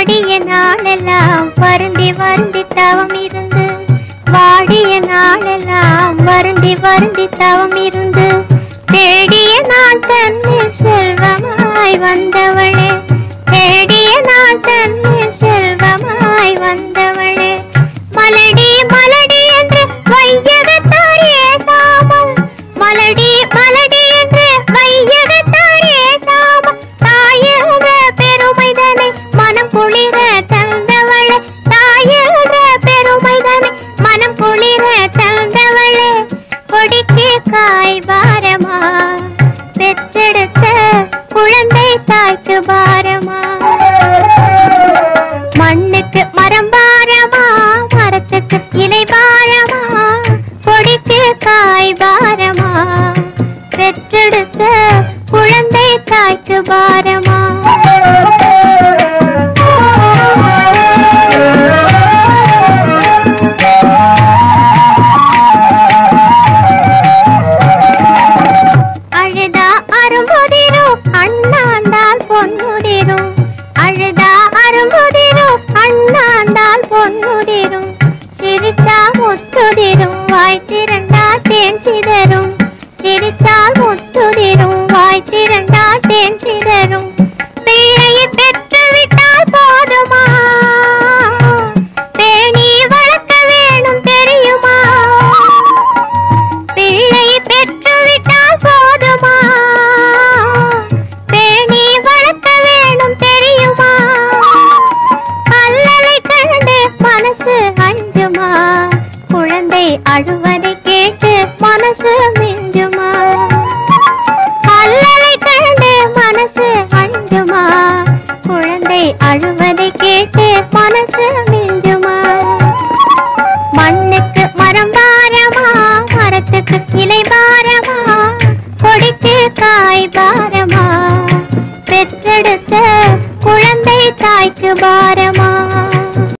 வாடிய நாளெல்லாம் வருந்தி வருந்தி தவம் இருந்து. வாடிய நாளெல்லாம் வருந்தி வருந்தி தவம் இருந்து. தேடிய நாள் தன்னை செல்வமாய் வந்தவளே. தேடிய நாள் தன்னை மனம் குளிர தந்தவளே. தாயக பெருமைதானே. மனம் குளிர தந்தவளே. கொடிக்கு காய் பாரமா. பெற்றெடுத்த குழந்தை தாய்க்கு பாரமா. மண்ணுக்கு மரம் பாரமா. மரத்துக்கு இலை பாரமா. கொடிக்கு காய் பாரமா. பெற்றெடுத்த குழந்தை தாய்க்கு பாரமா. முத்துதிரும் வாய் திரண்டா தேன் சிதறும். சிரித்தால் முத்துதிரும் வாய் திரண்டா தேன் சிதறும். கேட்டு மனசு மிஞ்சுமா